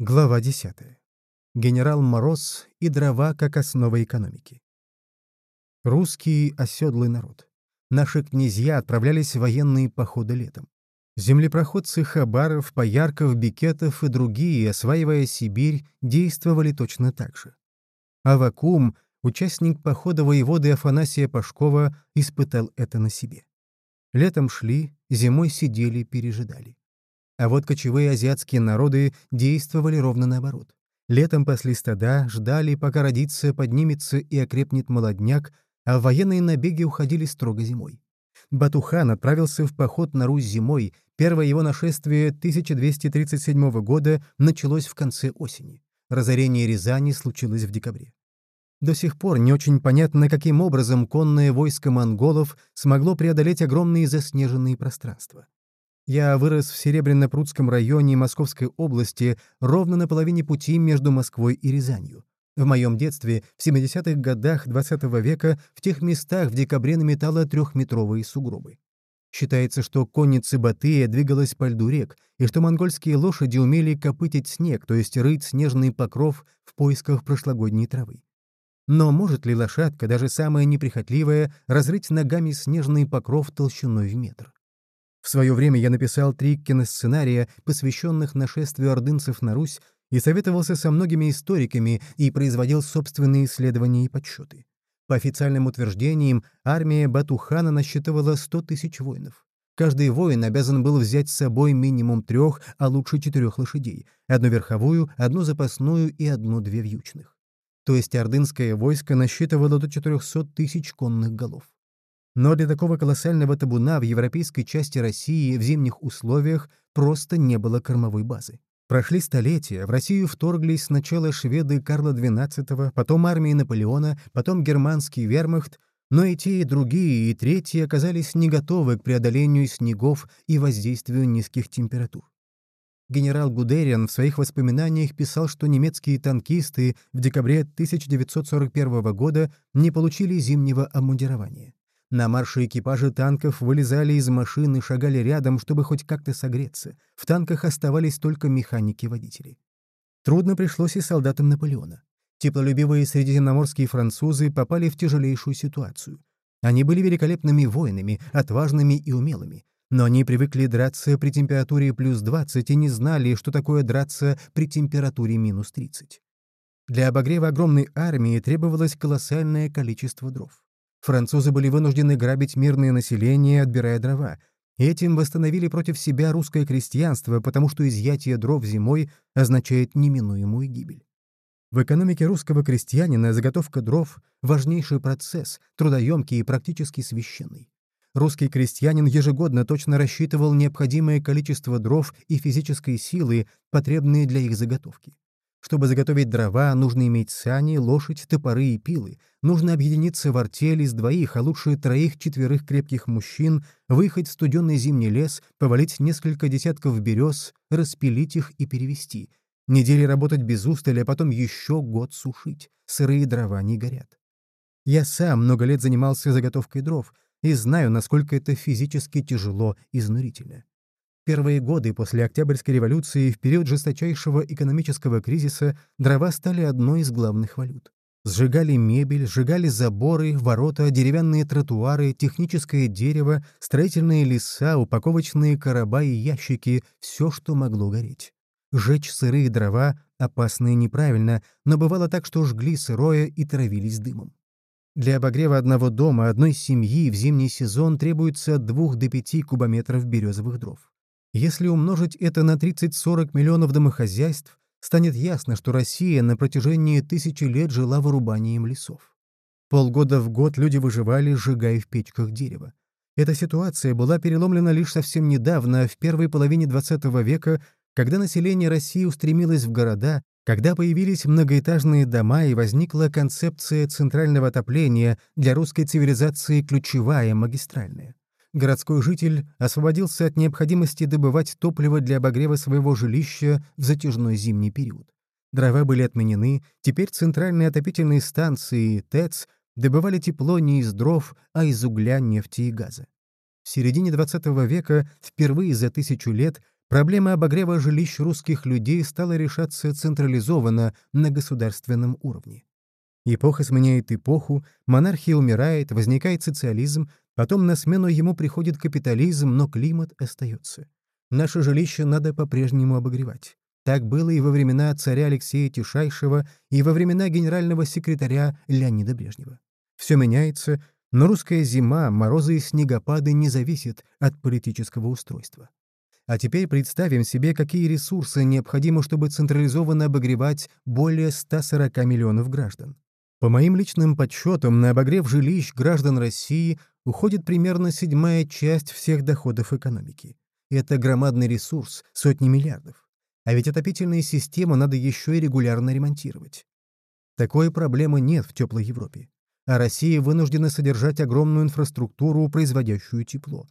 Глава 10. Генерал Мороз и дрова как основа экономики. Русский оседлый народ. Наши князья отправлялись в военные походы летом. Землепроходцы Хабаров, Поярков, Бикетов и другие, осваивая Сибирь, действовали точно так же. Авакум, участник похода воеводы Афанасия Пашкова, испытал это на себе. Летом шли, зимой сидели, пережидали. А вот кочевые азиатские народы действовали ровно наоборот. Летом пасли стада, ждали, пока родится, поднимется и окрепнет молодняк, а военные набеги уходили строго зимой. Батухан отправился в поход на Русь зимой, первое его нашествие 1237 года началось в конце осени. Разорение Рязани случилось в декабре. До сих пор не очень понятно, каким образом конное войско монголов смогло преодолеть огромные заснеженные пространства. Я вырос в Серебряно-Прудском районе Московской области ровно на половине пути между Москвой и Рязанью. В моем детстве, в 70-х годах XX -го века, в тех местах в декабре наметало трехметровые сугробы. Считается, что конница Батыя двигалась по льду рек, и что монгольские лошади умели копытить снег, то есть рыть снежный покров в поисках прошлогодней травы. Но может ли лошадка, даже самая неприхотливая, разрыть ногами снежный покров толщиной в метр? В свое время я написал три киносценария, посвященных нашествию ордынцев на Русь, и советовался со многими историками и производил собственные исследования и подсчеты. По официальным утверждениям, армия Батухана насчитывала 100 тысяч воинов. Каждый воин обязан был взять с собой минимум трех, а лучше четырех лошадей, одну верховую, одну запасную и одну-две вьючных. То есть ордынское войско насчитывало до 400 тысяч конных голов. Но для такого колоссального табуна в европейской части России в зимних условиях просто не было кормовой базы. Прошли столетия, в Россию вторглись сначала шведы Карла XII, потом армии Наполеона, потом германский вермахт, но и те, и другие, и третьи оказались не готовы к преодолению снегов и воздействию низких температур. Генерал Гудериан в своих воспоминаниях писал, что немецкие танкисты в декабре 1941 года не получили зимнего обмундирования. На марше экипажи танков вылезали из машин и шагали рядом, чтобы хоть как-то согреться. В танках оставались только механики-водители. Трудно пришлось и солдатам Наполеона. Теплолюбивые средиземноморские французы попали в тяжелейшую ситуацию. Они были великолепными воинами, отважными и умелыми, но они привыкли драться при температуре плюс 20 и не знали, что такое драться при температуре минус 30. Для обогрева огромной армии требовалось колоссальное количество дров. Французы были вынуждены грабить мирное население, отбирая дрова. Этим восстановили против себя русское крестьянство, потому что изъятие дров зимой означает неминуемую гибель. В экономике русского крестьянина заготовка дров — важнейший процесс, трудоемкий и практически священный. Русский крестьянин ежегодно точно рассчитывал необходимое количество дров и физической силы, потребные для их заготовки. Чтобы заготовить дрова, нужно иметь сани, лошадь, топоры и пилы. Нужно объединиться в артель из двоих, а лучше троих-четверых крепких мужчин, выехать в студенный зимний лес, повалить несколько десятков берез, распилить их и перевести. Недели работать без устали, а потом еще год сушить. Сырые дрова не горят. Я сам много лет занимался заготовкой дров и знаю, насколько это физически тяжело и изнурительно первые годы после Октябрьской революции, в период жесточайшего экономического кризиса, дрова стали одной из главных валют. Сжигали мебель, сжигали заборы, ворота, деревянные тротуары, техническое дерево, строительные леса, упаковочные короба и ящики — все, что могло гореть. Жечь сырые дрова — опасно и неправильно, но бывало так, что жгли сырое и травились дымом. Для обогрева одного дома, одной семьи в зимний сезон требуется от 2 до 5 кубометров березовых дров. Если умножить это на 30-40 миллионов домохозяйств, станет ясно, что Россия на протяжении тысячи лет жила вырубанием лесов. Полгода в год люди выживали, сжигая в печках дерево. Эта ситуация была переломлена лишь совсем недавно, в первой половине XX века, когда население России устремилось в города, когда появились многоэтажные дома и возникла концепция центрального отопления для русской цивилизации ключевая, магистральная городской житель освободился от необходимости добывать топливо для обогрева своего жилища в затяжной зимний период. Дрова были отменены, теперь центральные отопительные станции ТЭЦ добывали тепло не из дров, а из угля, нефти и газа. В середине XX века впервые за тысячу лет Проблема обогрева жилищ русских людей стала решаться централизованно на государственном уровне. Эпоха сменяет эпоху, монархия умирает, возникает социализм, потом на смену ему приходит капитализм, но климат остается. Наше жилище надо по-прежнему обогревать. Так было и во времена царя Алексея Тишайшего, и во времена генерального секретаря Леонида Брежнева. Все меняется, но русская зима, морозы и снегопады не зависят от политического устройства. А теперь представим себе, какие ресурсы необходимы, чтобы централизованно обогревать более 140 миллионов граждан. По моим личным подсчетам, на обогрев жилищ граждан России уходит примерно седьмая часть всех доходов экономики. Это громадный ресурс, сотни миллиардов. А ведь отопительные системы надо еще и регулярно ремонтировать. Такой проблемы нет в теплой Европе. А Россия вынуждена содержать огромную инфраструктуру, производящую тепло.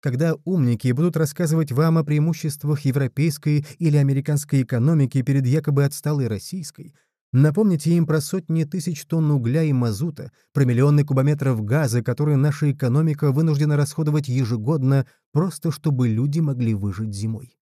Когда умники будут рассказывать вам о преимуществах европейской или американской экономики перед якобы отсталой российской — Напомните им про сотни тысяч тонн угля и мазута, про миллионы кубометров газа, которые наша экономика вынуждена расходовать ежегодно, просто чтобы люди могли выжить зимой.